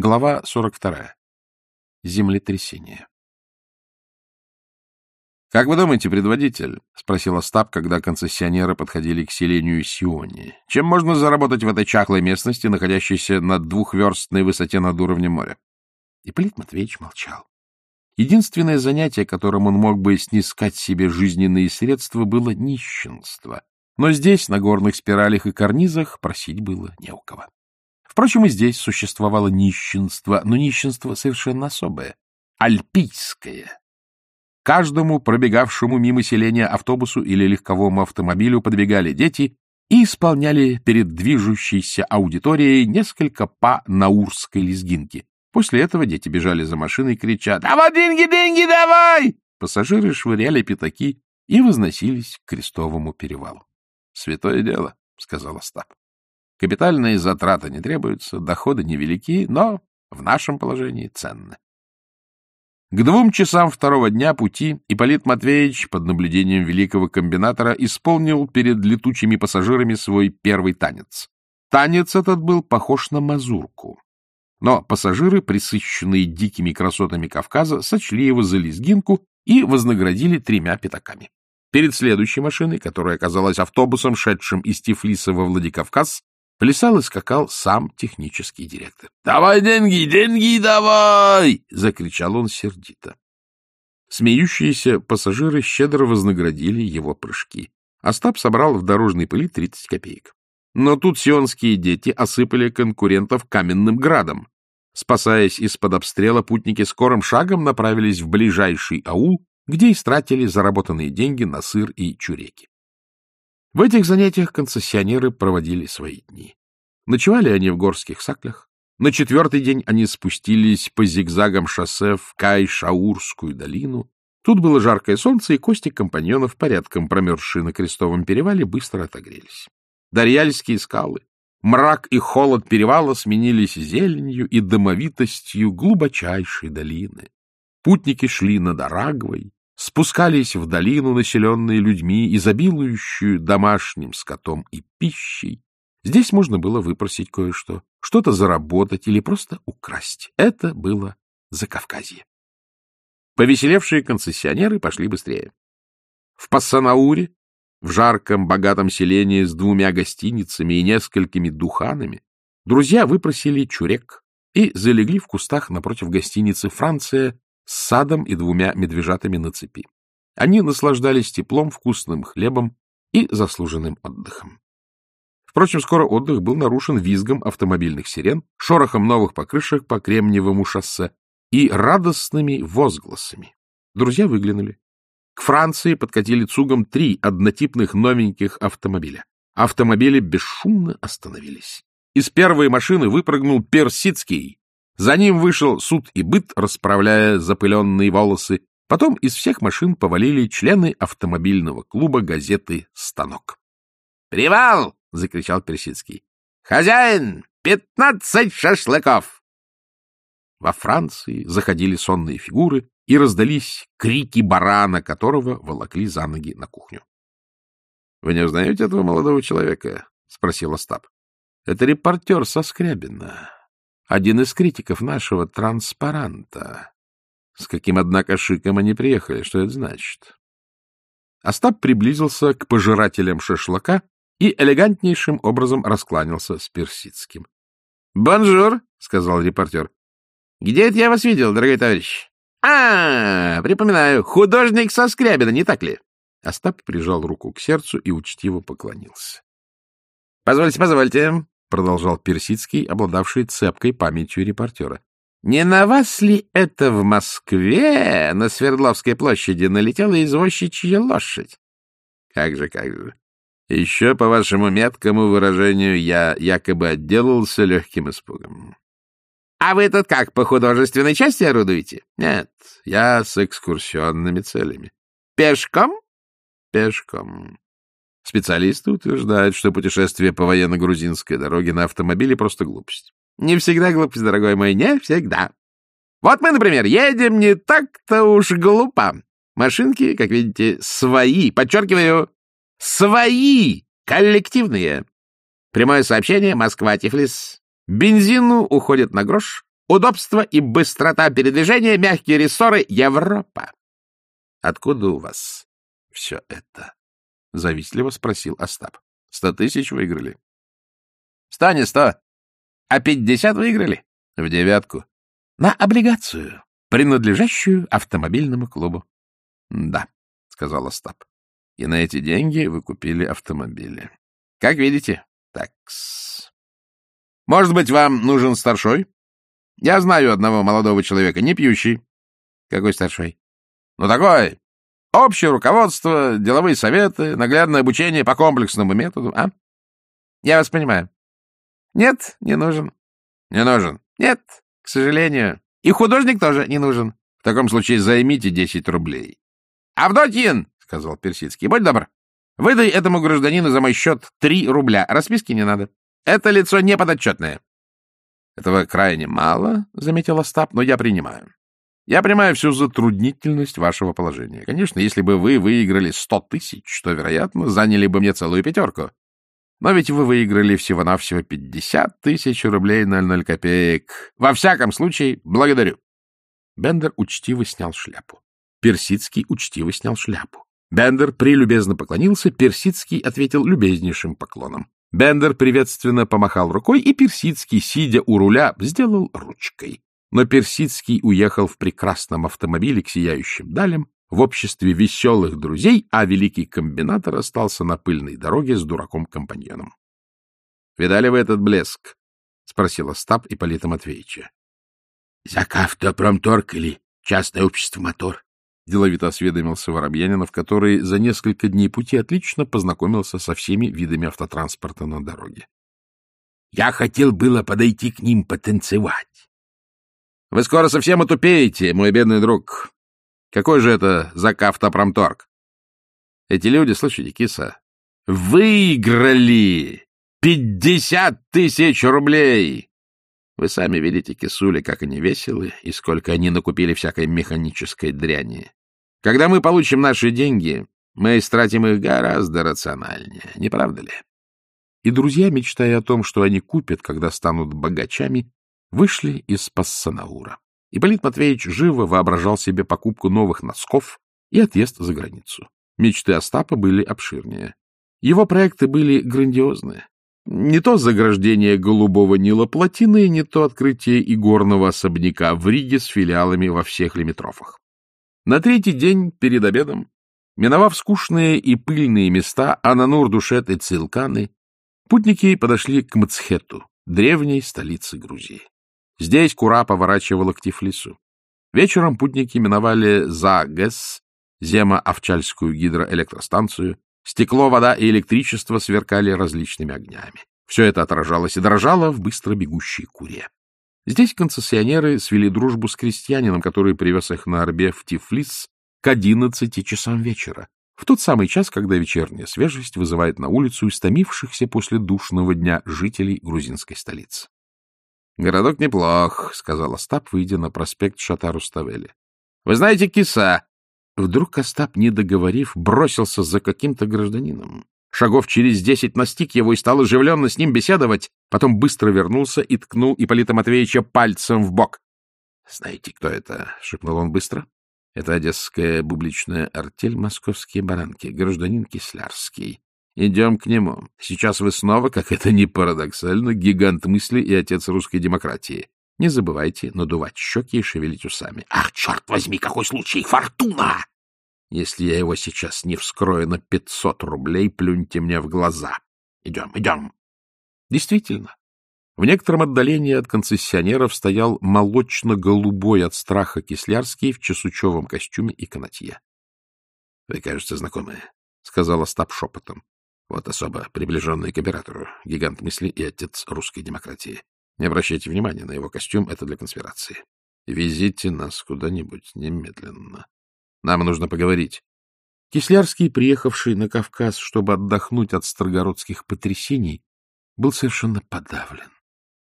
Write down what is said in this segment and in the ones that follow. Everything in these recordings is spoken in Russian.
Глава 42. Землетрясение. — Как вы думаете, предводитель? — спросил Остап, когда концессионеры подходили к селению Сиони. — Чем можно заработать в этой чахлой местности, находящейся на двухверстной высоте над уровнем моря? Ипполит Матвеевич молчал. Единственное занятие, которым он мог бы снискать себе жизненные средства, было нищенство. Но здесь, на горных спиралях и карнизах, просить было не у кого. Впрочем, и здесь существовало нищенство, но нищенство совершенно особое — альпийское. Каждому пробегавшему мимо селения автобусу или легковому автомобилю подбегали дети и исполняли перед движущейся аудиторией несколько па наурской лезгинки. После этого дети бежали за машиной, крича «Давай деньги, деньги, давай!» Пассажиры швыряли пятаки и возносились к крестовому перевалу. — Святое дело, — сказал Остап. Капитальные затраты не требуются, доходы невелики, но в нашем положении ценны. К двум часам второго дня пути Ипполит Матвеевич под наблюдением великого комбинатора исполнил перед летучими пассажирами свой первый танец. Танец этот был похож на мазурку. Но пассажиры, присыщенные дикими красотами Кавказа, сочли его за лезгинку и вознаградили тремя пятаками. Перед следующей машиной, которая оказалась автобусом, шедшим из Тифлиса во Владикавказ, Плясал и скакал сам технический директор. — Давай деньги, деньги давай! — закричал он сердито. Смеющиеся пассажиры щедро вознаградили его прыжки. Остап собрал в дорожной пыли 30 копеек. Но тут сионские дети осыпали конкурентов каменным градом. Спасаясь из-под обстрела, путники скорым шагом направились в ближайший аул, где истратили заработанные деньги на сыр и чуреки. В этих занятиях концессионеры проводили свои дни. Ночевали они в горских саклях. На четвертый день они спустились по зигзагам шоссе в Кай-Шаурскую долину. Тут было жаркое солнце, и кости компаньонов, порядком промерзшие на крестовом перевале, быстро отогрелись. Дарьяльские скалы, мрак и холод перевала сменились зеленью и домовитостью глубочайшей долины. Путники шли над Арагвой, спускались в долину, населенные людьми, изобилующую домашним скотом и пищей. Здесь можно было выпросить кое-что, что-то заработать или просто украсть. Это было Закавказье. Повеселевшие концессионеры пошли быстрее. В Пассанауре, в жарком, богатом селении с двумя гостиницами и несколькими духанами, друзья выпросили чурек и залегли в кустах напротив гостиницы «Франция» с садом и двумя медвежатами на цепи. Они наслаждались теплом, вкусным хлебом и заслуженным отдыхом. Впрочем, скоро отдых был нарушен визгом автомобильных сирен, шорохом новых покрышек по Кремниевому шоссе и радостными возгласами. Друзья выглянули. К Франции подкатили цугом три однотипных новеньких автомобиля. Автомобили бесшумно остановились. Из первой машины выпрыгнул Персидский за ним вышел суд и быт, расправляя запыленные волосы. Потом из всех машин повалили члены автомобильного клуба газеты «Станок». «Привал!» — закричал Персидский. «Хозяин! Пятнадцать шашлыков!» Во Франции заходили сонные фигуры, и раздались крики барана, которого волокли за ноги на кухню. — Вы не узнаете этого молодого человека? — спросил Остап. — Это репортер со Скрябина один из критиков нашего транспаранта. С каким, однако, шиком они приехали, что это значит? Остап приблизился к пожирателям шашлыка и элегантнейшим образом раскланялся с Персидским. — Бонжур, — сказал репортер. — Где это я вас видел, дорогой товарищ? — А, припоминаю, художник со Скрябина, не так ли? Остап прижал руку к сердцу и учтиво поклонился. — Позвольте, позвольте, — продолжал Персидский, обладавший цепкой памятью репортера. — Не на вас ли это в Москве на Свердловской площади налетела извозчичья лошадь? — Как же, как же. Еще, по вашему меткому выражению, я якобы отделался легким испугом. — А вы тут как, по художественной части орудуете? — Нет, я с экскурсионными целями. — Пешком? — Пешком. Специалисты утверждают, что путешествие по военно-грузинской дороге на автомобиле — просто глупость. Не всегда глупость, дорогой мой, не всегда. Вот мы, например, едем не так-то уж глупо. Машинки, как видите, свои, подчеркиваю, свои, коллективные. Прямое сообщение Москва-Тифлис. Бензину уходит на грош, Удобство и быстрота передвижения, мягкие рессоры — Европа. — Откуда у вас все это? — завистливо спросил Остап. — Сто тысяч выиграли. — Сто не сто. А пятьдесят выиграли? — В девятку. — На облигацию, принадлежащую автомобильному клубу. — Да, — сказал Остап. — И на эти деньги вы купили автомобили. — Как видите. Такс. — Может быть, вам нужен старшой? Я знаю одного молодого человека, не пьющий. — Какой старшой? — Ну, такой. Общее руководство, деловые советы, наглядное обучение по комплексному методу, а? Я вас понимаю. Нет, не нужен. Не нужен. Нет, к сожалению. И художник тоже не нужен. В таком случае займите 10 рублей. Авдотьин, — сказал Персидский, — будь добр, выдай этому гражданину за мой счет 3 рубля. Расписки не надо. Это лицо неподотчетное. Этого крайне мало, — заметил Остап, — но я принимаю. Я принимаю всю затруднительность вашего положения. Конечно, если бы вы выиграли сто тысяч, то, вероятно, заняли бы мне целую пятерку. Но ведь вы выиграли всего-навсего пятьдесят тысяч рублей ноль ноль копеек. Во всяком случае, благодарю. Бендер учтиво снял шляпу. Персидский учтиво снял шляпу. Бендер прелюбезно поклонился, Персидский ответил любезнейшим поклоном. Бендер приветственно помахал рукой, и Персидский, сидя у руля, сделал ручкой. Но Персидский уехал в прекрасном автомобиле к сияющим далям в обществе веселых друзей, а великий комбинатор остался на пыльной дороге с дураком-компаньоном. — Видали вы этот блеск? — спросил Остап Ипполита Матвеевича. — Закавтопромторг или частное общество «Мотор»? деловито осведомился Воробьянинов, который за несколько дней пути отлично познакомился со всеми видами автотранспорта на дороге. — Я хотел было подойти к ним потанцевать. — Вы скоро совсем отупеете, мой бедный друг. Какой же это закавтопромторг? Эти люди, слышите, киса, выиграли пятьдесят тысяч рублей! Вы сами видите, кисули, как они веселы и сколько они накупили всякой механической дряни. Когда мы получим наши деньги, мы истратим их гораздо рациональнее, не правда ли? И друзья, мечтая о том, что они купят, когда станут богачами, вышли из Пассанаура. Ипполит Матвеевич живо воображал себе покупку новых носков и отъезд за границу. Мечты Остапа были обширнее. Его проекты были грандиозные. Не то заграждение Голубого Нила плотины, не то открытие игорного особняка в Риге с филиалами во всех лимитрофах. На третий день перед обедом, миновав скучные и пыльные места Ананур, Душет и Цилканы, путники подошли к Мцхету, древней столице Грузии. Здесь Кура поворачивала к Тифлису. Вечером путники миновали Загес, Зема-Овчальскую гидроэлектростанцию, стекло, вода и электричество сверкали различными огнями. Все это отражалось и дрожало в быстро бегущей Куре. Здесь концессионеры свели дружбу с крестьянином, который привез их на Орбе в Тифлис к одиннадцати часам вечера, в тот самый час, когда вечерняя свежесть вызывает на улицу истомившихся после душного дня жителей грузинской столицы. — Городок неплох, — сказал Остап, выйдя на проспект Шатару-Ставели. — Вы знаете киса? Вдруг Остап, не договорив, бросился за каким-то гражданином. Шагов через десять настиг его и стал оживленно с ним беседовать. Потом быстро вернулся и ткнул Ипполита Матвеевича пальцем в бок. — Знаете, кто это? — шепнул он быстро. — Это одесская бубличная артель «Московские баранки», гражданин Кислярский. Идем к нему. Сейчас вы снова, как это ни парадоксально, гигант мысли и отец русской демократии. Не забывайте надувать щеки и шевелить усами. — Ах, черт возьми, какой случай! Фортуна! Если я его сейчас не вскрою на пятьсот рублей, плюньте мне в глаза. Идем, идем. Действительно, в некотором отдалении от концессионеров стоял молочно-голубой от страха Кислярский в чесучевом костюме и канатье. — Вы, кажется, знакомые, — сказал Остап шепотом. — Вот особо приближенный к оператору, гигант мысли и отец русской демократии. Не обращайте внимания на его костюм, это для конспирации. Везите нас куда-нибудь немедленно. Нам нужно поговорить. Кислярский, приехавший на Кавказ, чтобы отдохнуть от строгородских потрясений, был совершенно подавлен.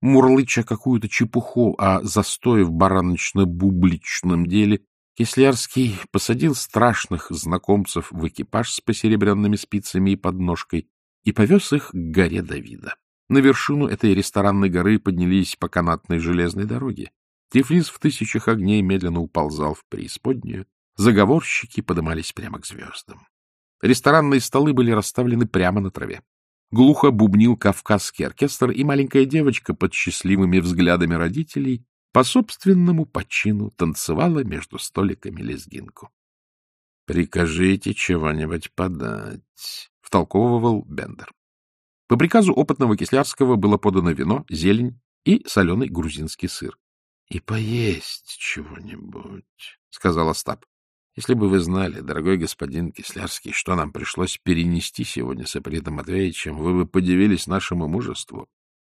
Мурлыча какую-то чепуху о застое в бараночно-бубличном деле, Кислярский посадил страшных знакомцев в экипаж с посеребренными спицами и подножкой и повез их к горе Давида. На вершину этой ресторанной горы поднялись по канатной железной дороге. Тифлис в тысячах огней медленно уползал в преисподнюю, заговорщики подымались прямо к звездам. Ресторанные столы были расставлены прямо на траве. Глухо бубнил кавказский оркестр, и маленькая девочка под счастливыми взглядами родителей по собственному почину танцевала между столиками лезгинку. — Прикажите чего-нибудь подать, — втолковывал Бендер. По приказу опытного Кислярского было подано вино, зелень и соленый грузинский сыр. — И поесть чего-нибудь, — сказал Остап. — Если бы вы знали, дорогой господин Кислярский, что нам пришлось перенести сегодня с Ипполитом Матвеевичем, вы бы подивились нашему мужеству.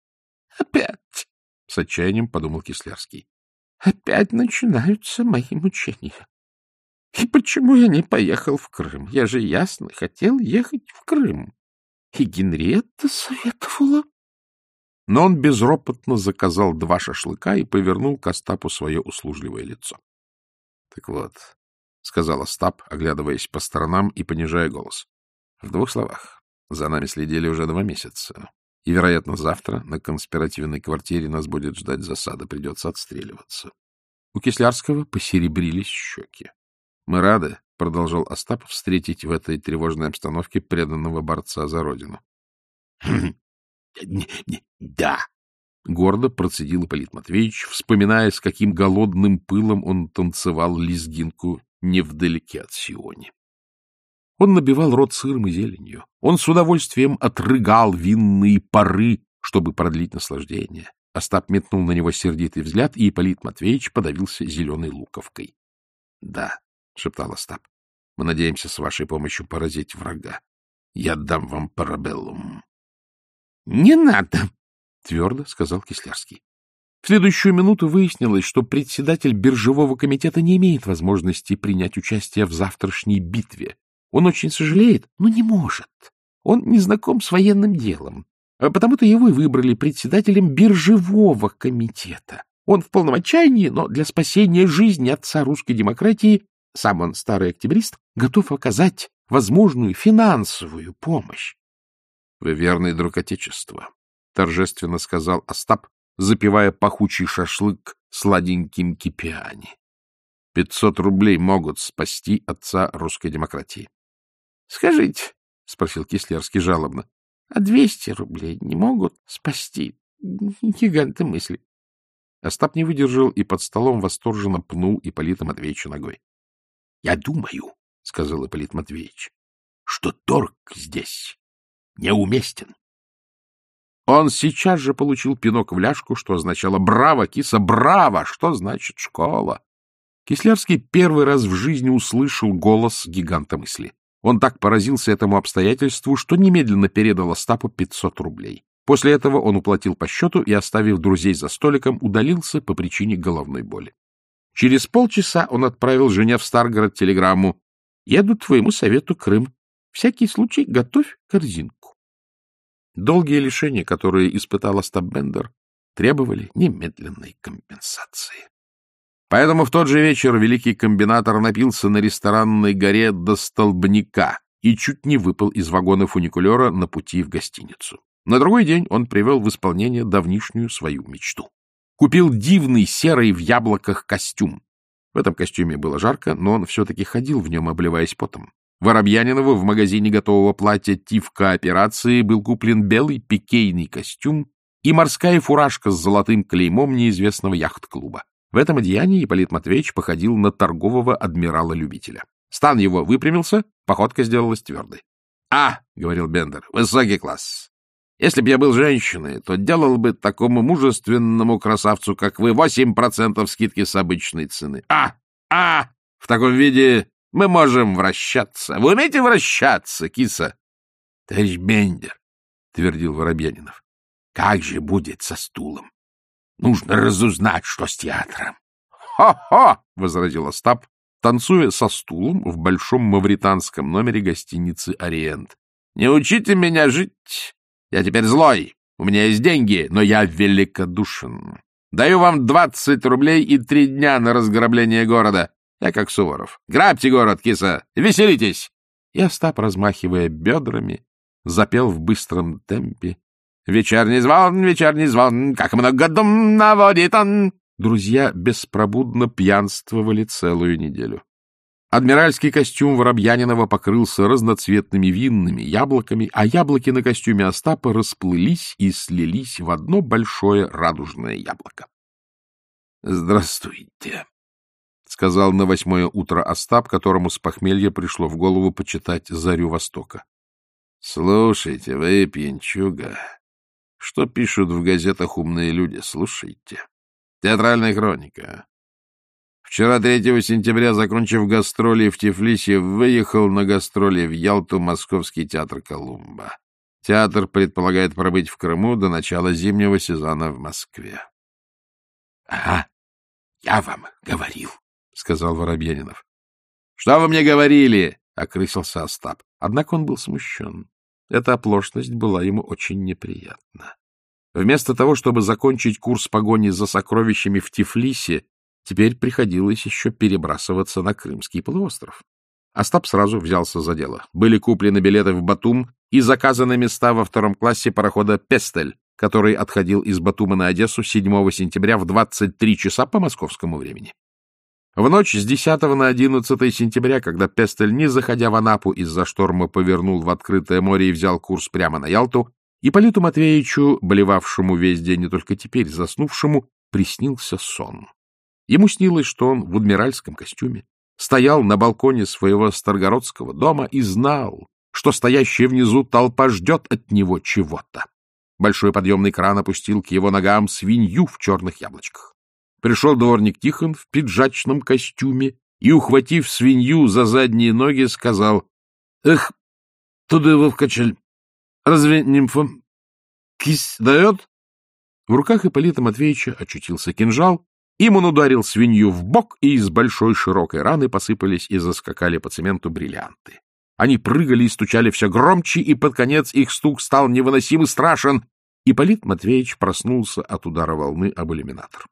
— Опять! — с отчаянием подумал Кислярский. — Опять начинаются мои мучения. И почему я не поехал в Крым? Я же ясно хотел ехать в Крым. И Генриетта советовала. Но он безропотно заказал два шашлыка и повернул к Остапу свое услужливое лицо. — Так вот, — сказал Остап, оглядываясь по сторонам и понижая голос. — В двух словах. За нами следили уже два месяца. И, вероятно, завтра на конспиративной квартире нас будет ждать засада, придется отстреливаться. У Кислярского посеребрились щеки. — Мы рады, — продолжал Остап, — встретить в этой тревожной обстановке преданного борца за родину. — Да, — гордо процедил Ипполит Матвеевич, вспоминая, с каким голодным пылом он танцевал лезгинку невдалеке от Сиони. Он набивал рот сыром и зеленью. Он с удовольствием отрыгал винные пары, чтобы продлить наслаждение. Остап метнул на него сердитый взгляд, и Ипполит Матвеевич подавился зеленой луковкой. — Да, — шептал Остап. — Мы надеемся с вашей помощью поразить врага. Я дам вам парабеллум. — Не надо, — твердо сказал Кислярский. В следующую минуту выяснилось, что председатель биржевого комитета не имеет возможности принять участие в завтрашней битве. Он очень сожалеет, но не может. Он не знаком с военным делом. А потому-то его и выбрали председателем биржевого комитета. Он в полном отчаянии, но для спасения жизни отца русской демократии сам он, старый октябрист, готов оказать возможную финансовую помощь. — Вы верный друг Отечества, — торжественно сказал Остап, запивая пахучий шашлык сладеньким кипиани. Пятьсот рублей могут спасти отца русской демократии. — Скажите, — спросил Кислярский жалобно, — а двести рублей не могут спасти гиганты мысли? Остап не выдержал и под столом восторженно пнул Ипполита Матвеевича ногой. Я думаю, — сказал Ипполит Матвеевич, — что торг здесь неуместен. Он сейчас же получил пинок в ляжку, что означало «Браво, киса, браво!» Что значит «школа»? Кислярский первый раз в жизни услышал голос гиганта мысли. Он так поразился этому обстоятельству, что немедленно передал Остапу 500 рублей. После этого он уплатил по счету и, оставив друзей за столиком, удалился по причине головной боли. Через полчаса он отправил жене в Старгород телеграмму. «Еду твоему совету Крым. Всякий случай готовь корзинку». Долгие лишения, которые испытал Остап Бендер, требовали немедленной компенсации. Поэтому в тот же вечер великий комбинатор напился на ресторанной горе до столбняка и чуть не выпал из вагона фуникулера на пути в гостиницу. На другой день он привел в исполнение давнишнюю свою мечту купил дивный серый в яблоках костюм. В этом костюме было жарко, но он все-таки ходил в нем, обливаясь потом. Воробьянинову в магазине готового платья «Тиф кооперации» был куплен белый пикейный костюм и морская фуражка с золотым клеймом неизвестного яхт-клуба. В этом одеянии Ипполит Матвеевич походил на торгового адмирала-любителя. Стан его выпрямился, походка сделалась твердой. — А, — говорил Бендер, — высокий класс. Если б я был женщиной, то делал бы такому мужественному красавцу, как вы, восемь процентов скидки с обычной цены. А! А! В таком виде мы можем вращаться. Вы умеете вращаться, киса? — Товарищ Бендер, — твердил Воробьянинов, — как же будет со стулом? Нужно разузнать, что с театром. «Хо — возразил Остап, танцуя со стулом в большом мавританском номере гостиницы «Ориент». — Не учите меня жить. Я теперь злой, у меня есть деньги, но я великодушен. Даю вам двадцать рублей и три дня на разграбление города. Я как Суворов. Грабьте город, киса, веселитесь!» И Остап, размахивая бедрами, запел в быстром темпе. «Вечерний звон, вечерний звон, как много дум наводит он!» друзья беспробудно пьянствовали целую неделю. Адмиральский костюм Воробьянинова покрылся разноцветными винными яблоками, а яблоки на костюме Остапа расплылись и слились в одно большое радужное яблоко. — Здравствуйте, — сказал на восьмое утро Остап, которому с похмелья пришло в голову почитать «Зарю Востока». — Слушайте, вы, пьянчуга, что пишут в газетах умные люди, слушайте. Театральная хроника. Вчера, 3 сентября, закончив гастроли в Тифлисе, выехал на гастроли в Ялту Московский театр «Колумба». Театр предполагает пробыть в Крыму до начала зимнего сезона в Москве. — Ага, я вам говорил, — сказал Воробьянинов. — Что вы мне говорили? — окрысился Остап. Однако он был смущен. Эта оплошность была ему очень неприятна. Вместо того, чтобы закончить курс погони за сокровищами в Тифлисе, теперь приходилось еще перебрасываться на Крымский полуостров. Остап сразу взялся за дело. Были куплены билеты в Батум и заказаны места во втором классе парохода «Пестель», который отходил из Батума на Одессу 7 сентября в 23 часа по московскому времени. В ночь с 10 на 11 сентября, когда Пестель, не заходя в Анапу из-за шторма, повернул в открытое море и взял курс прямо на Ялту, Ипполиту Матвеевичу, болевавшему весь день и только теперь заснувшему, приснился сон. Ему снилось, что он в адмиральском костюме стоял на балконе своего старгородского дома и знал, что стоящая внизу толпа ждет от него чего-то. Большой подъемный кран опустил к его ногам свинью в черных яблочках. Пришел дворник Тихон в пиджачном костюме и, ухватив свинью за задние ноги, сказал, — Эх, туда его в. Разве нимфа кись дает? В руках Ипполита Матвеевича очутился кинжал, им он ударил свинью в бок, и из большой широкой раны посыпались и заскакали по цементу бриллианты. Они прыгали и стучали все громче, и под конец их стук стал невыносимо страшен. Ипполит Матвеевич проснулся от удара волны об иллюминатор.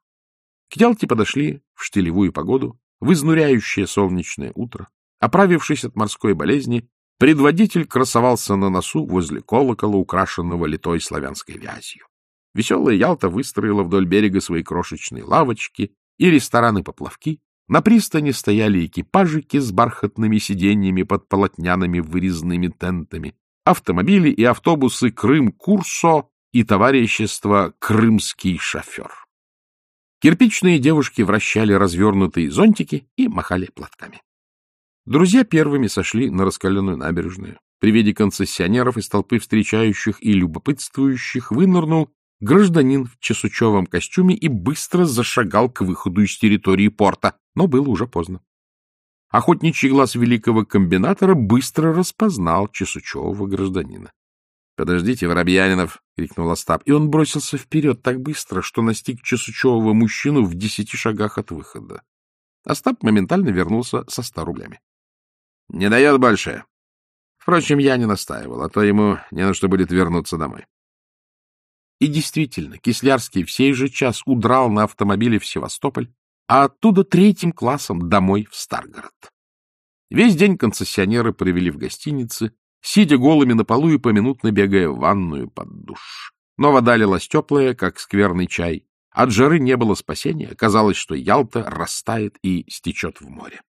К Ялте подошли в штилевую погоду, в изнуряющее солнечное утро. Оправившись от морской болезни, Предводитель красовался на носу возле колокола, украшенного литой славянской вязью. Веселая Ялта выстроила вдоль берега свои крошечные лавочки и рестораны-поплавки. На пристани стояли экипажики с бархатными сиденьями под полотняными вырезанными тентами, автомобили и автобусы «Крым-Курсо» и товарищество «Крымский шофер». Кирпичные девушки вращали развернутые зонтики и махали платками. Друзья первыми сошли на раскаленную набережную. При виде концессионеров из толпы встречающих и любопытствующих вынырнул гражданин в чесучевом костюме и быстро зашагал к выходу из территории порта, но было уже поздно. Охотничий глаз великого комбинатора быстро распознал чесучевого гражданина. — Подождите, Воробьянинов! — крикнул Остап, и он бросился вперед так быстро, что настиг чесучевого мужчину в десяти шагах от выхода. Остап моментально вернулся со ста рублями. — Не дает больше. Впрочем, я не настаивал, а то ему не на что будет вернуться домой. И действительно, Кислярский в сей же час удрал на автомобиле в Севастополь, а оттуда третьим классом домой в Старгород. Весь день концессионеры провели в гостинице, сидя голыми на полу и поминутно бегая в ванную под душ. Но вода лилась теплая, как скверный чай. От жары не было спасения, казалось, что Ялта растает и стечет в море.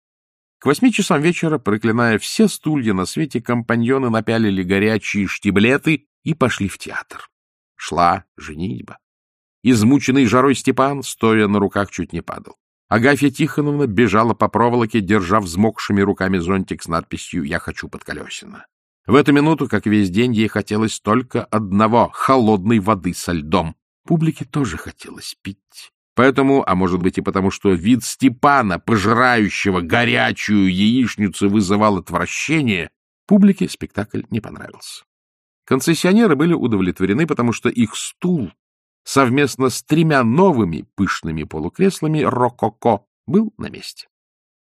К восьми часам вечера, проклиная все стулья на свете, компаньоны напялили горячие штиблеты и пошли в театр. Шла женитьба. Измученный жарой Степан, стоя на руках, чуть не падал. Агафья Тихоновна бежала по проволоке, держа взмокшими руками зонтик с надписью «Я хочу под колесина». В эту минуту, как весь день, ей хотелось только одного — холодной воды со льдом. Публике тоже хотелось пить. Поэтому, а может быть и потому, что вид Степана, пожирающего горячую яичницу, вызывал отвращение, публике спектакль не понравился. Концессионеры были удовлетворены, потому что их стул совместно с тремя новыми пышными полукреслами рококо был на месте.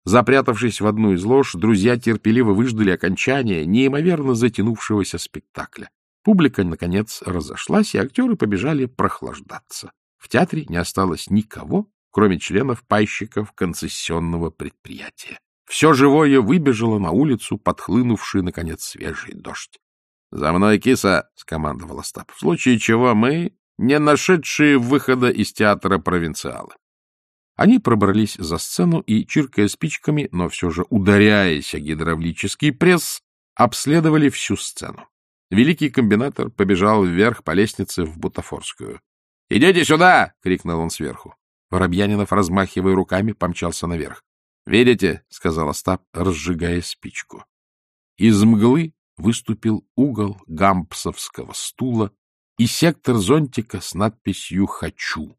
Запрятавшись в одну из лож, друзья терпеливо выждали окончания неимоверно затянувшегося спектакля. Публика, наконец, разошлась, и актеры побежали прохлаждаться. В театре не осталось никого, кроме членов пайщиков концессионного предприятия. Все живое выбежало на улицу, подхлынувший, наконец, свежий дождь. — За мной, киса! — скомандовал Остап. — В случае чего мы не нашедшие выхода из театра провинциалы. Они пробрались за сцену и, чиркая спичками, но все же ударяясь о гидравлический пресс, обследовали всю сцену. Великий комбинатор побежал вверх по лестнице в Бутафорскую. — Идите сюда! — крикнул он сверху. Воробьянинов, размахивая руками, помчался наверх. — Видите? — сказал Остап, разжигая спичку. Из мглы выступил угол гампсовского стула и сектор зонтика с надписью «Хочу».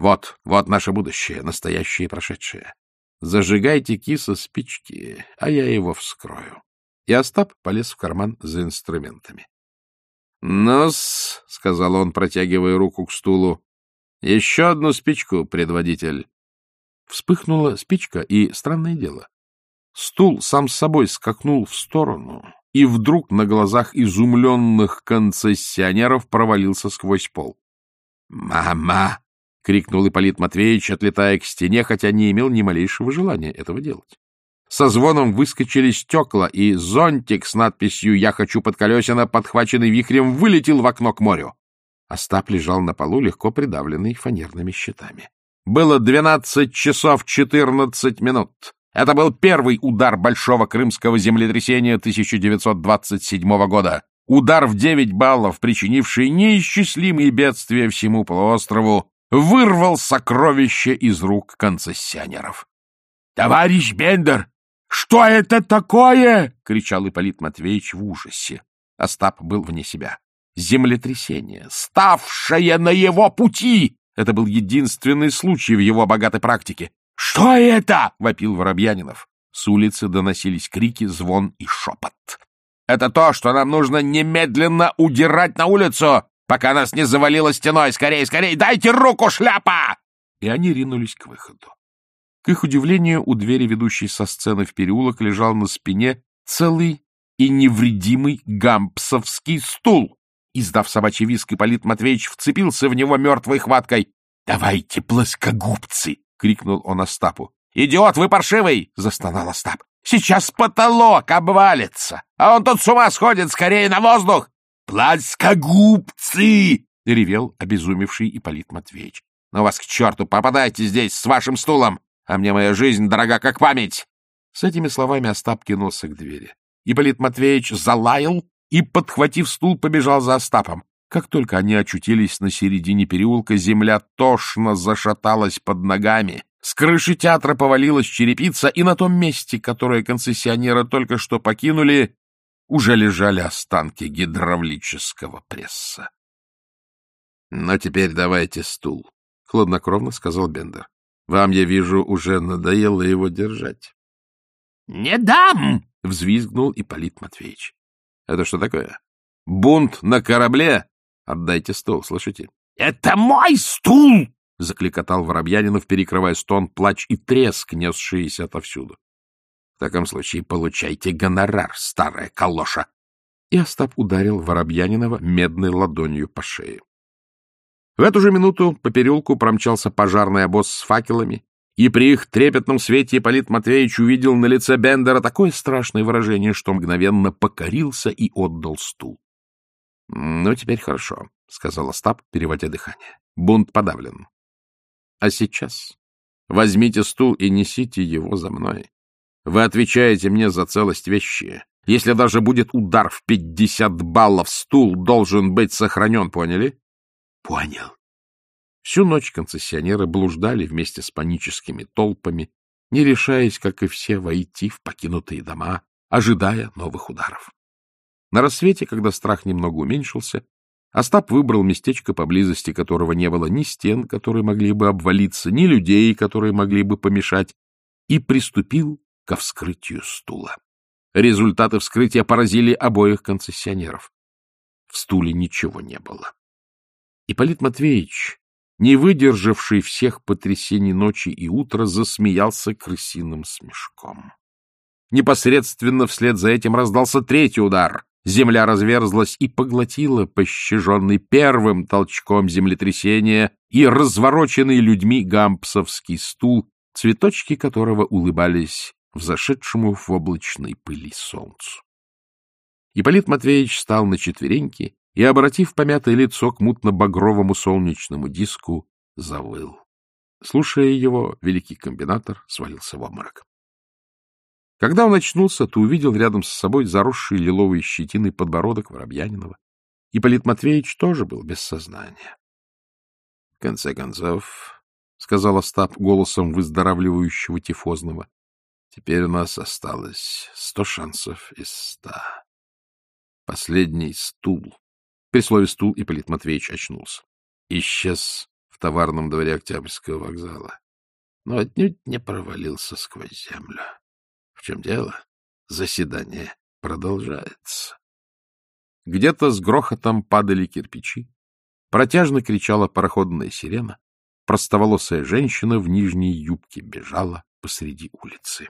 Вот, вот наше будущее, настоящее и прошедшее. Зажигайте киса спички, а я его вскрою. И Остап полез в карман за инструментами. «Ну-с», — сказал он, протягивая руку к стулу, — «еще одну спичку, предводитель». Вспыхнула спичка, и, странное дело, стул сам с собой скакнул в сторону, и вдруг на глазах изумленных концессионеров провалился сквозь пол. «Мама!» — крикнул Ипполит Матвеевич, отлетая к стене, хотя не имел ни малейшего желания этого делать. Со звоном выскочили стекла, и зонтик с надписью «Я хочу под колесина», подхваченный вихрем, вылетел в окно к морю. Остап лежал на полу, легко придавленный фанерными щитами. Было двенадцать часов четырнадцать минут. Это был первый удар большого крымского землетрясения 1927 года. Удар в девять баллов, причинивший неисчислимые бедствия всему полуострову, вырвал сокровище из рук концессионеров. — Товарищ Бендер, что это такое? — кричал Ипполит Матвеевич в ужасе. Остап был вне себя. Землетрясение, ставшее на его пути! Это был единственный случай в его богатой практике. — Что это? — вопил Воробьянинов. С улицы доносились крики, звон и шепот. — Это то, что нам нужно немедленно удирать на улицу! Пока нас не завалило стеной. Скорей, скорей, дайте руку, шляпа!» И они ринулись к выходу. К их удивлению, у двери, ведущей со сцены в переулок, лежал на спине целый и невредимый гампсовский стул. Издав собачий виск, Ипполит Матвеевич вцепился в него мертвой хваткой. — Давайте, плоскогубцы! — крикнул он Остапу. — Идиот, вы паршивый! — застонал Остап. — Сейчас потолок обвалится, а он тут с ума сходит, скорее на воздух! «Плоскогубцы!» — ревел обезумевший Ипполит Матвеевич. «Ну вас к черту! Попадайте здесь с вашим стулом! А мне моя жизнь дорога как память!» С этими словами Остап кинулся к двери. Ипполит Матвеевич залаял и, подхватив стул, побежал за Остапом. Как только они очутились на середине переулка, земля тошно зашаталась под ногами. С крыши театра повалилась черепица, и на том месте, которое концессионеры только что покинули, уже лежали останки гидравлического пресса. — Но теперь давайте стул, — хладнокровно сказал Бендер. — Вам, я вижу, уже надоело его держать. — Не дам! — взвизгнул Ипполит Матвеевич. — Это что такое? Бунт на корабле? Отдайте стул, слышите? — Это мой стул! — закликотал Воробьянинов, перекрывая стон, плач и треск, несшиеся отовсюду. В таком случае получайте гонорар, старая калоша. И Остап ударил Воробьянинова медной ладонью по шее. В эту же минуту по переулку промчался пожарный обоз с факелами, и при их трепетном свете Ипполит Матвеевич увидел на лице Бендера такое страшное выражение, что мгновенно покорился и отдал стул. — Ну, теперь хорошо, — сказал Остап, переводя дыхание. Бунт подавлен. — А сейчас возьмите стул и несите его за мной. Вы отвечаете мне за целость вещи. Если даже будет удар в пятьдесят баллов, стул должен быть сохранен, поняли? — Понял. Всю ночь концессионеры блуждали вместе с паническими толпами, не решаясь, как и все, войти в покинутые дома, ожидая новых ударов. На рассвете, когда страх немного уменьшился, Остап выбрал местечко, поблизости которого не было ни стен, которые могли бы обвалиться, ни людей, которые могли бы помешать, и приступил ко вскрытию стула. Результаты вскрытия поразили обоих концессионеров. В стуле ничего не было. Ипполит Матвеевич, не выдержавший всех потрясений ночи и утра, засмеялся крысиным смешком. Непосредственно вслед за этим раздался третий удар. Земля разверзлась и поглотила пощаженный первым толчком землетрясения и развороченный людьми гампсовский стул, цветочки которого улыбались взошедшему в облачной пыли солнцу. Ипполит Матвеевич встал на четвереньки и, обратив помятое лицо к мутно-багровому солнечному диску, завыл. Слушая его, великий комбинатор свалился в обморок. Когда он очнулся, то увидел рядом с собой заросший лиловой щетиной подбородок Воробьянинова. Ипполит Матвеевич тоже был без сознания. — В конце концов, — сказал Остап голосом выздоравливающего тифозного, — теперь у нас осталось сто шансов из ста. Последний стул. При слове «стул» Ипполит Матвеевич очнулся. Исчез в товарном дворе Октябрьского вокзала, но отнюдь не провалился сквозь землю. В чем дело? Заседание продолжается. Где-то с грохотом падали кирпичи. Протяжно кричала пароходная сирена. Простоволосая женщина в нижней юбке бежала посреди улицы.